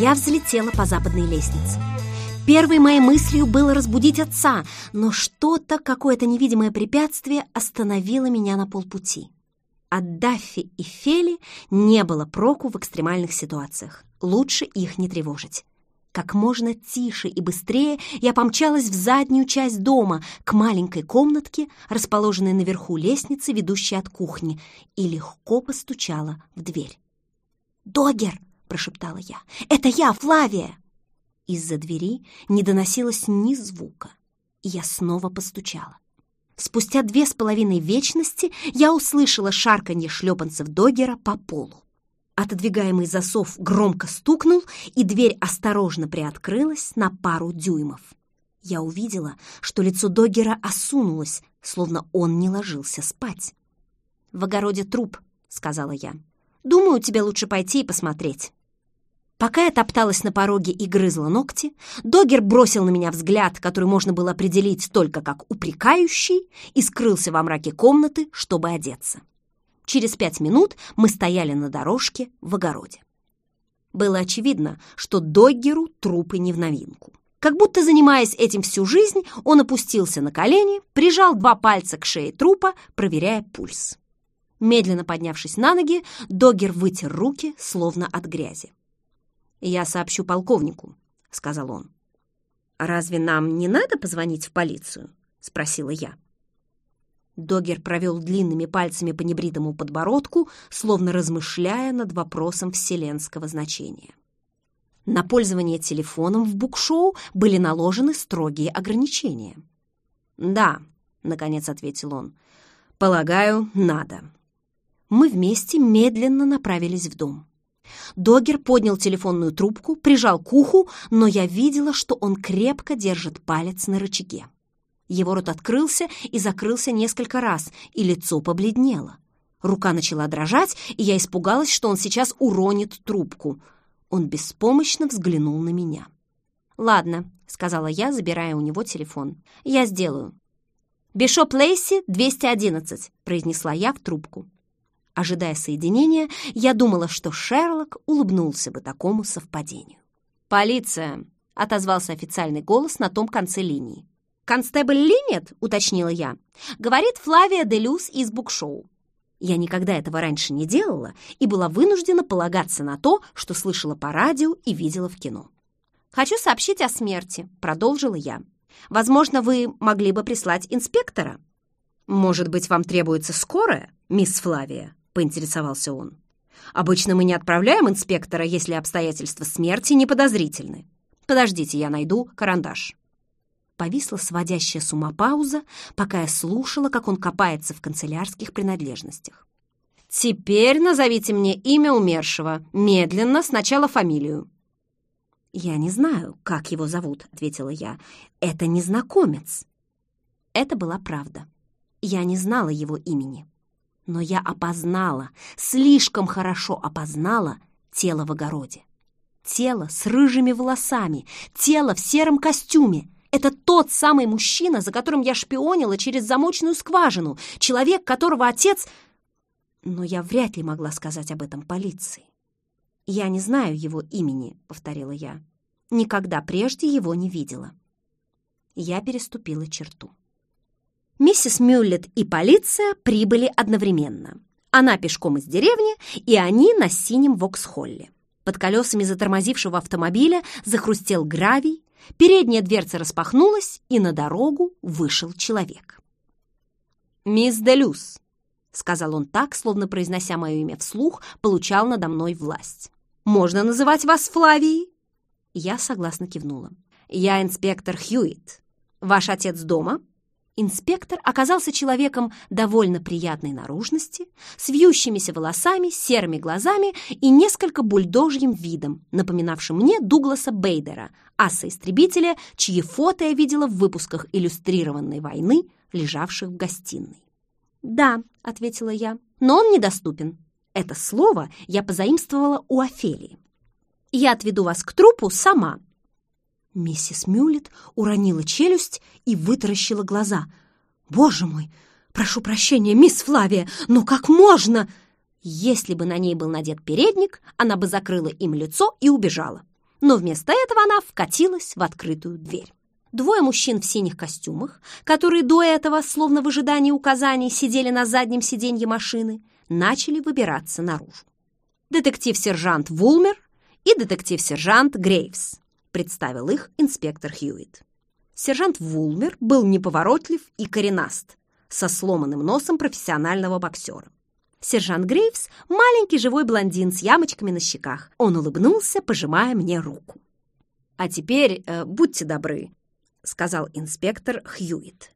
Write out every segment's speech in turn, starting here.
Я взлетела по западной лестнице. Первой моей мыслью было разбудить отца, но что-то, какое-то невидимое препятствие остановило меня на полпути. От Даффи и Фели не было проку в экстремальных ситуациях. Лучше их не тревожить. Как можно тише и быстрее я помчалась в заднюю часть дома, к маленькой комнатке, расположенной наверху лестницы, ведущей от кухни, и легко постучала в дверь. «Догер!» — прошептала я. «Это я, Флавия!» Из-за двери не доносилось ни звука, и я снова постучала. Спустя две с половиной вечности я услышала шарканье шлепанцев Догера по полу. Отодвигаемый засов громко стукнул, и дверь осторожно приоткрылась на пару дюймов. Я увидела, что лицо Догера осунулось, словно он не ложился спать. «В огороде труп», — сказала я. «Думаю, тебе лучше пойти и посмотреть». Пока я топталась на пороге и грызла ногти, Догер бросил на меня взгляд, который можно было определить только как упрекающий, и скрылся во мраке комнаты, чтобы одеться. Через пять минут мы стояли на дорожке в огороде. Было очевидно, что Доггеру трупы не в новинку. Как будто занимаясь этим всю жизнь, он опустился на колени, прижал два пальца к шее трупа, проверяя пульс. Медленно поднявшись на ноги, Доггер вытер руки, словно от грязи. «Я сообщу полковнику», — сказал он. «Разве нам не надо позвонить в полицию?» — спросила я. Догер провел длинными пальцами по небритому подбородку, словно размышляя над вопросом вселенского значения. На пользование телефоном в букшоу были наложены строгие ограничения. «Да», — наконец ответил он, — «полагаю, надо». Мы вместе медленно направились в дом. Догер поднял телефонную трубку, прижал к уху, но я видела, что он крепко держит палец на рычаге. Его рот открылся и закрылся несколько раз, и лицо побледнело. Рука начала дрожать, и я испугалась, что он сейчас уронит трубку. Он беспомощно взглянул на меня. «Ладно», — сказала я, забирая у него телефон. «Я сделаю». «Бишоп Лейси, 211», — произнесла я в трубку. Ожидая соединения, я думала, что Шерлок улыбнулся бы такому совпадению. «Полиция!» — отозвался официальный голос на том конце линии. «Констебль Линет?» — уточнила я. «Говорит Флавия Делюс из букшоу». Я никогда этого раньше не делала и была вынуждена полагаться на то, что слышала по радио и видела в кино. «Хочу сообщить о смерти», — продолжила я. «Возможно, вы могли бы прислать инспектора?» «Может быть, вам требуется скорая, мисс Флавия?» — поинтересовался он. «Обычно мы не отправляем инспектора, если обстоятельства смерти не подозрительны. Подождите, я найду карандаш». Повисла сводящая с ума пауза, пока я слушала, как он копается в канцелярских принадлежностях. «Теперь назовите мне имя умершего. Медленно, сначала фамилию». «Я не знаю, как его зовут», — ответила я. «Это незнакомец». Это была правда. Я не знала его имени. Но я опознала, слишком хорошо опознала тело в огороде. Тело с рыжими волосами, тело в сером костюме. Это тот самый мужчина, за которым я шпионила через замочную скважину, человек, которого отец... Но я вряд ли могла сказать об этом полиции. «Я не знаю его имени», — повторила я. «Никогда прежде его не видела». Я переступила черту. Миссис Мюллет и полиция прибыли одновременно. Она пешком из деревни, и они на синем Воксхолле. Под колесами затормозившего автомобиля захрустел гравий, передняя дверца распахнулась, и на дорогу вышел человек. «Мисс Делюс», — сказал он так, словно произнося мое имя вслух, получал надо мной власть. «Можно называть вас Флавией?» Я согласно кивнула. «Я инспектор Хьюитт. Ваш отец дома?» Инспектор оказался человеком довольно приятной наружности, с вьющимися волосами, серыми глазами и несколько бульдожьим видом, напоминавшим мне Дугласа Бейдера, аса-истребителя, чьи фото я видела в выпусках иллюстрированной войны, лежавших в гостиной. «Да», — ответила я, — «но он недоступен». Это слово я позаимствовала у Офелии. «Я отведу вас к трупу сама», Миссис Мюллет уронила челюсть и вытаращила глаза. «Боже мой! Прошу прощения, мисс Флавия, но как можно?» Если бы на ней был надет передник, она бы закрыла им лицо и убежала. но вместо этого она вкатилась в открытую дверь. Двое мужчин в синих костюмах, которые до этого, словно в ожидании указаний, сидели на заднем сиденье машины, начали выбираться наружу. Детектив-сержант Вулмер и детектив-сержант Грейвс, представил их инспектор Хьюитт. Сержант Вулмер был неповоротлив и коренаст, со сломанным носом профессионального боксера. Сержант Грейвс — маленький живой блондин с ямочками на щеках. Он улыбнулся, пожимая мне руку. «А теперь э, будьте добры, — сказал инспектор Хьюитт.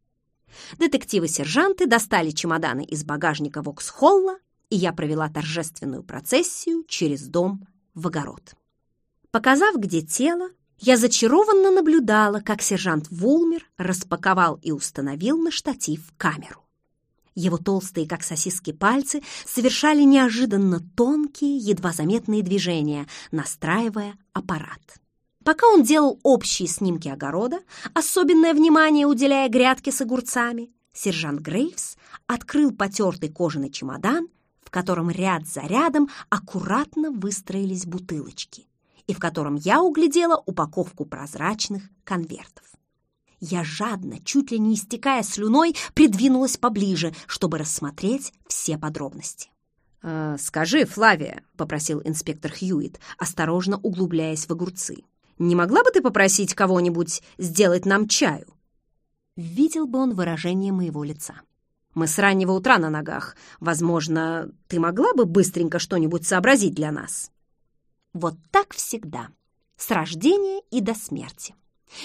Детективы-сержанты достали чемоданы из багажника Воксхолла, и я провела торжественную процессию через дом в огород. Показав, где тело, я зачарованно наблюдала, как сержант Вулмер распаковал и установил на штатив камеру. Его толстые, как сосиски, пальцы совершали неожиданно тонкие, едва заметные движения, настраивая аппарат. Пока он делал общие снимки огорода, особенное внимание уделяя грядке с огурцами, сержант Грейвс открыл потертый кожаный чемодан, в котором ряд за рядом аккуратно выстроились бутылочки, и в котором я углядела упаковку прозрачных конвертов. Я жадно, чуть ли не истекая слюной, придвинулась поближе, чтобы рассмотреть все подробности. «Э, «Скажи, Флавия», — попросил инспектор Хьюит, осторожно углубляясь в огурцы, не могла бы ты попросить кого-нибудь сделать нам чаю?» Видел бы он выражение моего лица. «Мы с раннего утра на ногах. Возможно, ты могла бы быстренько что-нибудь сообразить для нас?» Вот так всегда. С рождения и до смерти.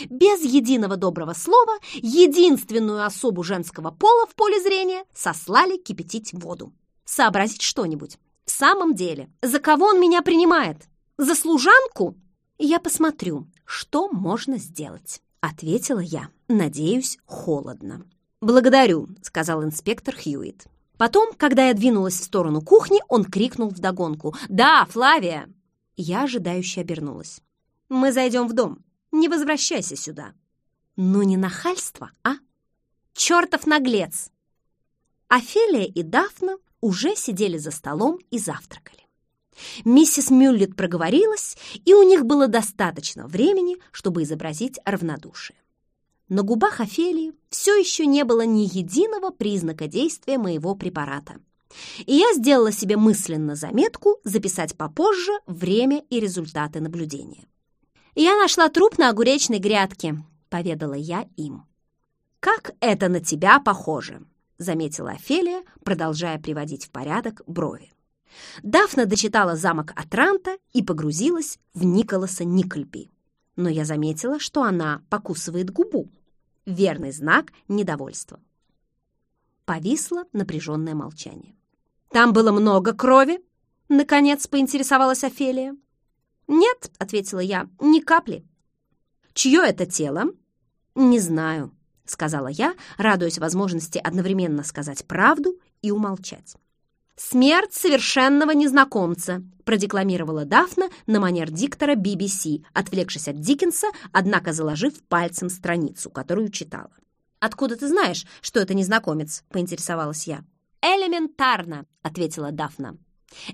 Без единого доброго слова единственную особу женского пола в поле зрения сослали кипятить воду. Сообразить что-нибудь. В самом деле, за кого он меня принимает? За служанку? «Я посмотрю, что можно сделать», — ответила я, надеюсь, холодно. «Благодарю», — сказал инспектор Хьюит. Потом, когда я двинулась в сторону кухни, он крикнул вдогонку. «Да, Флавия!» Я ожидающе обернулась. «Мы зайдем в дом. Не возвращайся сюда». «Ну не нахальство, а? Чертов наглец!» Офелия и Дафна уже сидели за столом и завтракали. Миссис Мюллет проговорилась, и у них было достаточно времени, чтобы изобразить равнодушие. На губах Офелии все еще не было ни единого признака действия моего препарата. И я сделала себе мысленно заметку записать попозже время и результаты наблюдения. «Я нашла труп на огуречной грядке», — поведала я им. «Как это на тебя похоже», — заметила Офелия, продолжая приводить в порядок брови. Дафна дочитала замок Атранта и погрузилась в Николаса Никольби. Но я заметила, что она покусывает губу. Верный знак недовольства. Повисло напряженное молчание. «Там было много крови?» — наконец поинтересовалась Офелия. «Нет», — ответила я, — «ни капли». «Чье это тело?» «Не знаю», — сказала я, радуясь возможности одновременно сказать правду и умолчать. «Смерть совершенного незнакомца», продекламировала Дафна на манер диктора BBC, отвлекшись от Диккенса, однако заложив пальцем страницу, которую читала. «Откуда ты знаешь, что это незнакомец?» — поинтересовалась я. «Элементарно», — ответила Дафна.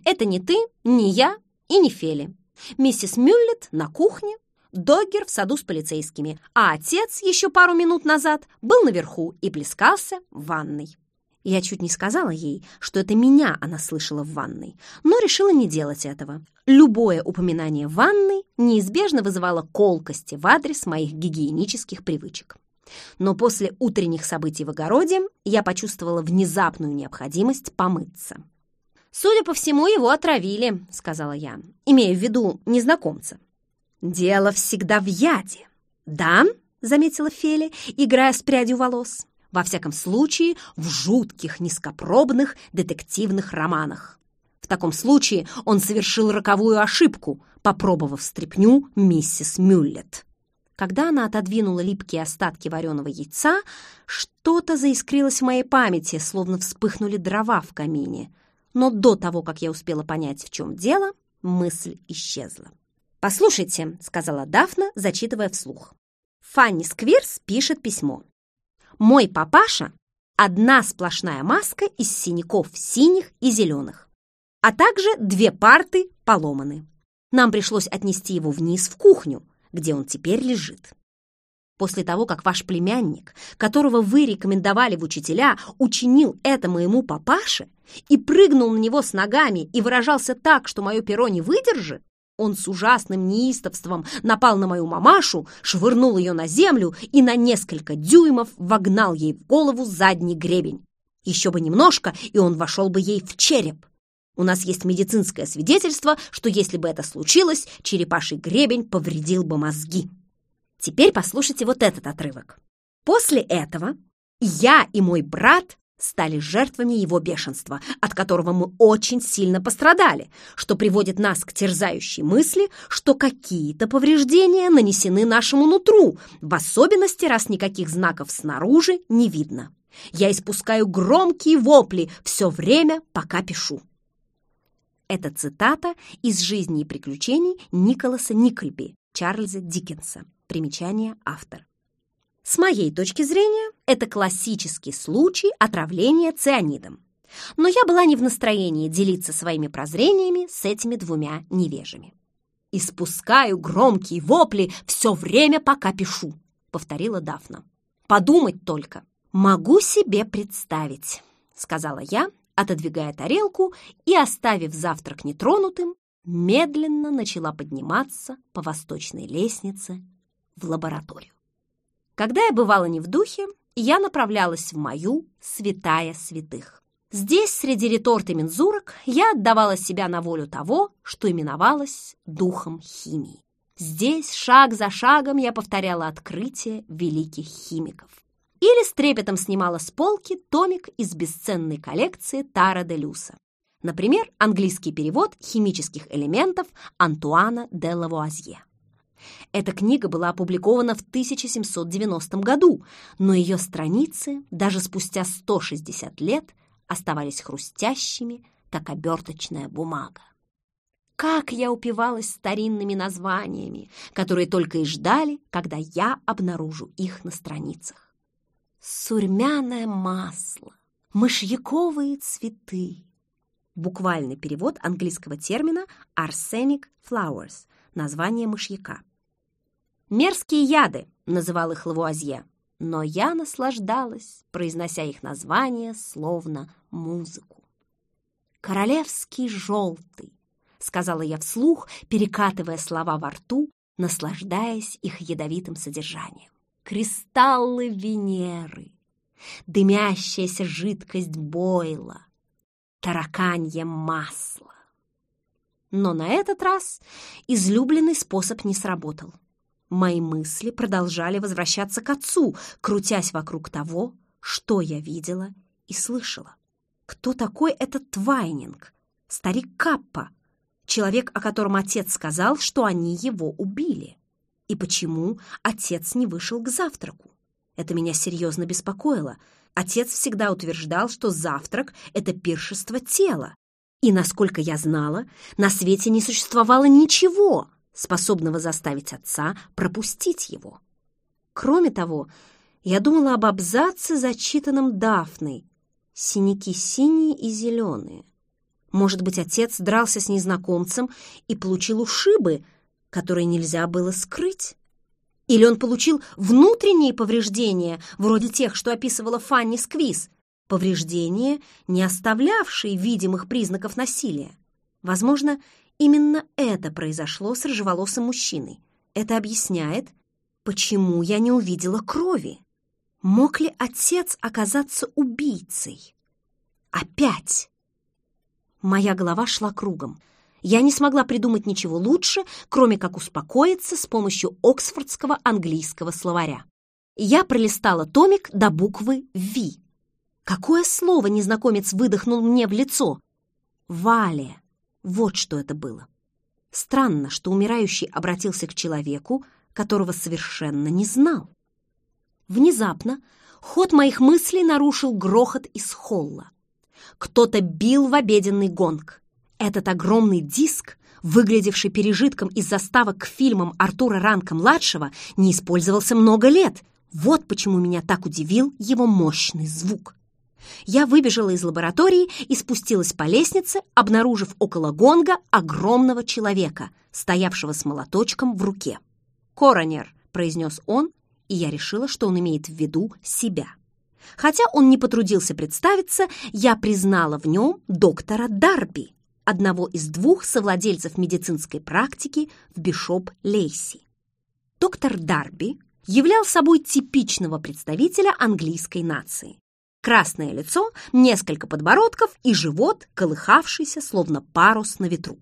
«Это не ты, не я и не Фели. Миссис Мюллет на кухне, Доггер в саду с полицейскими, а отец еще пару минут назад был наверху и плескался в ванной. Я чуть не сказала ей, что это меня она слышала в ванной, но решила не делать этого. Любое упоминание ванной неизбежно вызывало колкости в адрес моих гигиенических привычек. Но после утренних событий в огороде я почувствовала внезапную необходимость помыться. «Судя по всему, его отравили», — сказала я, имея в виду незнакомца. «Дело всегда в яде». «Да?» — заметила Феля, играя с прядью волос. Во всяком случае, в жутких, низкопробных детективных романах. В таком случае он совершил роковую ошибку, попробовав стряпню миссис Мюллет. Когда она отодвинула липкие остатки вареного яйца, что-то заискрилось в моей памяти, словно вспыхнули дрова в камине. Но до того, как я успела понять, в чем дело, мысль исчезла. «Послушайте», — сказала Дафна, зачитывая вслух. «Фанни Сквирс пишет письмо. Мой папаша – одна сплошная маска из синяков синих и зеленых, а также две парты поломаны. Нам пришлось отнести его вниз в кухню, где он теперь лежит. После того, как ваш племянник, которого вы рекомендовали в учителя, учинил это моему папаше и прыгнул на него с ногами и выражался так, что мое перо не выдержит, он с ужасным неистовством напал на мою мамашу, швырнул ее на землю и на несколько дюймов вогнал ей в голову задний гребень. Еще бы немножко, и он вошел бы ей в череп. У нас есть медицинское свидетельство, что если бы это случилось, черепаший гребень повредил бы мозги. Теперь послушайте вот этот отрывок. После этого я и мой брат стали жертвами его бешенства, от которого мы очень сильно пострадали, что приводит нас к терзающей мысли, что какие-то повреждения нанесены нашему нутру, в особенности, раз никаких знаков снаружи не видно. Я испускаю громкие вопли все время, пока пишу. Это цитата из «Жизни и приключений» Николаса Никольби, Чарльза Диккенса. Примечание автор. С моей точки зрения, это классический случай отравления цианидом. Но я была не в настроении делиться своими прозрениями с этими двумя невежами. «Испускаю громкие вопли все время, пока пишу», — повторила Дафна. «Подумать только». «Могу себе представить», — сказала я, отодвигая тарелку и, оставив завтрак нетронутым, медленно начала подниматься по восточной лестнице в лабораторию. Когда я бывала не в духе, я направлялась в мою святая святых. Здесь, среди реторт и мензурок, я отдавала себя на волю того, что именовалось духом химии. Здесь, шаг за шагом, я повторяла открытие великих химиков. Или с трепетом снимала с полки томик из бесценной коллекции Тара де Люса. Например, английский перевод химических элементов Антуана де Лавуазье. Эта книга была опубликована в 1790 году, но ее страницы даже спустя 160 лет оставались хрустящими, как оберточная бумага. Как я упивалась старинными названиями, которые только и ждали, когда я обнаружу их на страницах. Сурьмяное масло, мышьяковые цветы. Буквальный перевод английского термина «arsenic flowers» – название мышьяка. «Мерзкие яды», — называл их Лавуазье, но я наслаждалась, произнося их название словно музыку. «Королевский желтый», — сказала я вслух, перекатывая слова во рту, наслаждаясь их ядовитым содержанием. «Кристаллы Венеры», «Дымящаяся жидкость Бойла», «Тараканье масло». Но на этот раз излюбленный способ не сработал. Мои мысли продолжали возвращаться к отцу, крутясь вокруг того, что я видела и слышала. Кто такой этот Твайнинг? Старик Каппа, человек, о котором отец сказал, что они его убили. И почему отец не вышел к завтраку? Это меня серьезно беспокоило. Отец всегда утверждал, что завтрак — это пиршество тела. И, насколько я знала, на свете не существовало ничего, способного заставить отца пропустить его. Кроме того, я думала об абзаце, зачитанном Дафной. Синяки синие и зеленые. Может быть, отец дрался с незнакомцем и получил ушибы, которые нельзя было скрыть? Или он получил внутренние повреждения, вроде тех, что описывала Фанни Сквиз, повреждения, не оставлявшие видимых признаков насилия? Возможно, Именно это произошло с рыжеволосым мужчиной. Это объясняет, почему я не увидела крови. Мог ли отец оказаться убийцей? Опять! Моя голова шла кругом. Я не смогла придумать ничего лучше, кроме как успокоиться с помощью Оксфордского английского словаря. Я пролистала томик до буквы «Ви». Какое слово незнакомец выдохнул мне в лицо? «Вале». Вот что это было. Странно, что умирающий обратился к человеку, которого совершенно не знал. Внезапно ход моих мыслей нарушил грохот из холла. Кто-то бил в обеденный гонг. Этот огромный диск, выглядевший пережитком из заставок к фильмам Артура Ранка-младшего, не использовался много лет. Вот почему меня так удивил его мощный звук. Я выбежала из лаборатории и спустилась по лестнице, обнаружив около гонга огромного человека, стоявшего с молоточком в руке. «Коронер», — произнес он, и я решила, что он имеет в виду себя. Хотя он не потрудился представиться, я признала в нем доктора Дарби, одного из двух совладельцев медицинской практики в Бишоп-Лейси. Доктор Дарби являл собой типичного представителя английской нации. Красное лицо, несколько подбородков и живот, колыхавшийся, словно парус на ветру.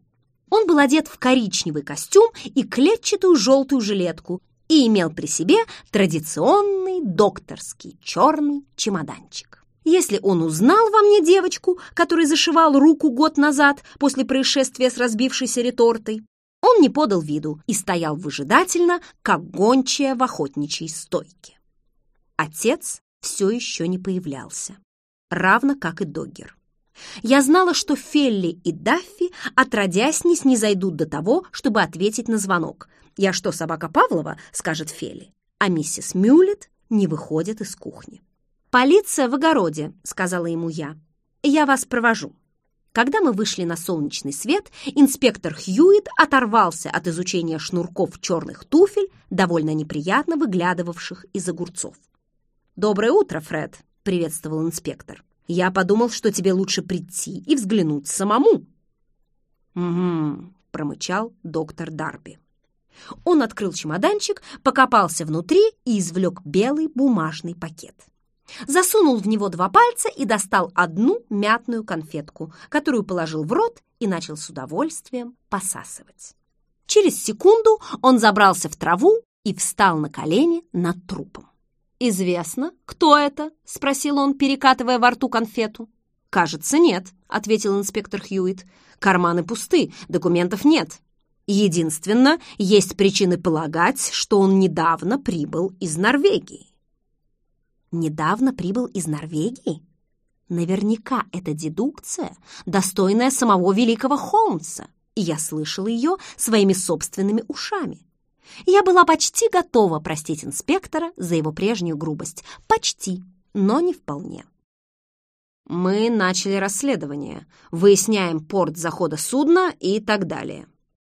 Он был одет в коричневый костюм и клетчатую желтую жилетку и имел при себе традиционный докторский черный чемоданчик. Если он узнал во мне девочку, которой зашивал руку год назад после происшествия с разбившейся ретортой, он не подал виду и стоял выжидательно, как гончая в охотничьей стойке. Отец все еще не появлялся, равно как и Доггер. Я знала, что Фелли и Даффи отродясь не снизойдут до того, чтобы ответить на звонок. «Я что, собака Павлова?» — скажет Фелли. А миссис Мюллет не выходит из кухни. «Полиция в огороде», — сказала ему я. «Я вас провожу». Когда мы вышли на солнечный свет, инспектор Хьюит оторвался от изучения шнурков черных туфель, довольно неприятно выглядывавших из огурцов. «Доброе утро, Фред», — приветствовал инспектор. «Я подумал, что тебе лучше прийти и взглянуть самому». «Угу», — промычал доктор Дарби. Он открыл чемоданчик, покопался внутри и извлек белый бумажный пакет. Засунул в него два пальца и достал одну мятную конфетку, которую положил в рот и начал с удовольствием посасывать. Через секунду он забрался в траву и встал на колени над трупом. «Известно, кто это?» — спросил он, перекатывая во рту конфету. «Кажется, нет», — ответил инспектор Хьюит. «Карманы пусты, документов нет. Единственно, есть причины полагать, что он недавно прибыл из Норвегии». «Недавно прибыл из Норвегии?» Наверняка это дедукция, достойная самого великого Холмса, и я слышал ее своими собственными ушами. Я была почти готова простить инспектора за его прежнюю грубость. Почти, но не вполне. Мы начали расследование, выясняем порт захода судна и так далее.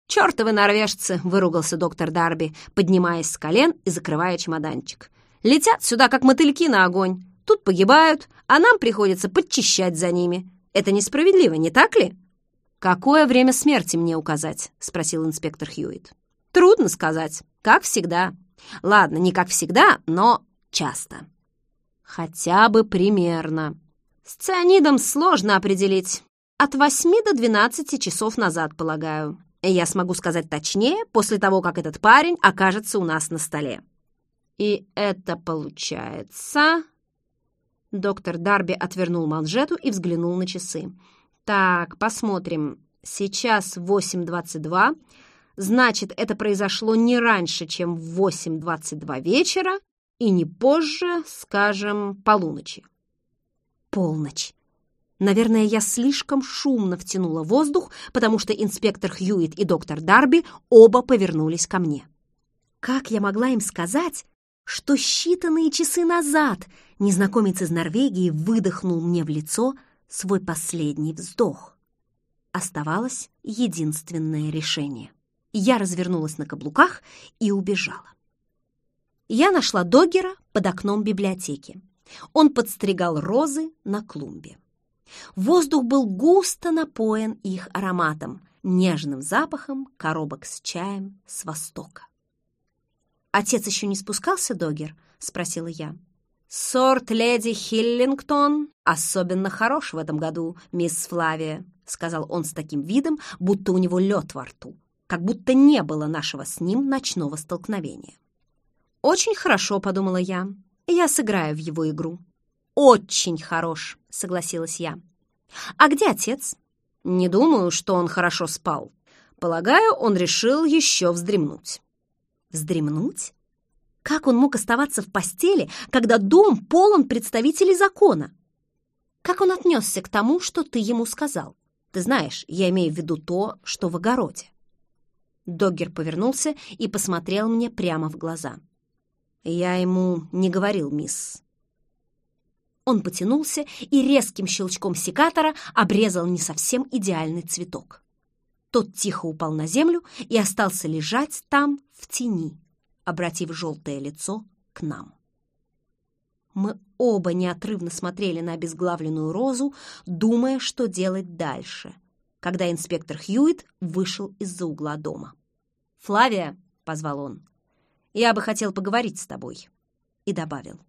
«Чёртовы норвежцы!» — выругался доктор Дарби, поднимаясь с колен и закрывая чемоданчик. «Летят сюда, как мотыльки на огонь. Тут погибают, а нам приходится подчищать за ними. Это несправедливо, не так ли?» «Какое время смерти мне указать?» — спросил инспектор Хьюитт. Трудно сказать, как всегда. Ладно, не как всегда, но часто. Хотя бы примерно. С цианидом сложно определить. От 8 до 12 часов назад, полагаю. Я смогу сказать точнее после того, как этот парень окажется у нас на столе. И это получается... Доктор Дарби отвернул манжету и взглянул на часы. Так, посмотрим. Сейчас 8.22. Значит, это произошло не раньше, чем в 8.22 вечера и не позже, скажем, полуночи. Полночь. Наверное, я слишком шумно втянула воздух, потому что инспектор Хьюит и доктор Дарби оба повернулись ко мне. Как я могла им сказать, что считанные часы назад незнакомец из Норвегии выдохнул мне в лицо свой последний вздох? Оставалось единственное решение. Я развернулась на каблуках и убежала. Я нашла Доггера под окном библиотеки. Он подстригал розы на клумбе. Воздух был густо напоен их ароматом, нежным запахом коробок с чаем с востока. «Отец еще не спускался, Доггер?» — спросила я. «Сорт леди Хиллингтон особенно хорош в этом году, мисс Флавия», — сказал он с таким видом, будто у него лед во рту как будто не было нашего с ним ночного столкновения. «Очень хорошо», — подумала я. «Я сыграю в его игру». «Очень хорош», — согласилась я. «А где отец?» «Не думаю, что он хорошо спал. Полагаю, он решил еще вздремнуть». «Вздремнуть? Как он мог оставаться в постели, когда дом полон представителей закона? Как он отнесся к тому, что ты ему сказал? Ты знаешь, я имею в виду то, что в огороде». Доггер повернулся и посмотрел мне прямо в глаза. «Я ему не говорил, мисс». Он потянулся и резким щелчком секатора обрезал не совсем идеальный цветок. Тот тихо упал на землю и остался лежать там в тени, обратив желтое лицо к нам. Мы оба неотрывно смотрели на обезглавленную розу, думая, что делать дальше, когда инспектор Хьюит вышел из-за угла дома. «Флавия!» — позвал он. «Я бы хотел поговорить с тобой». И добавил.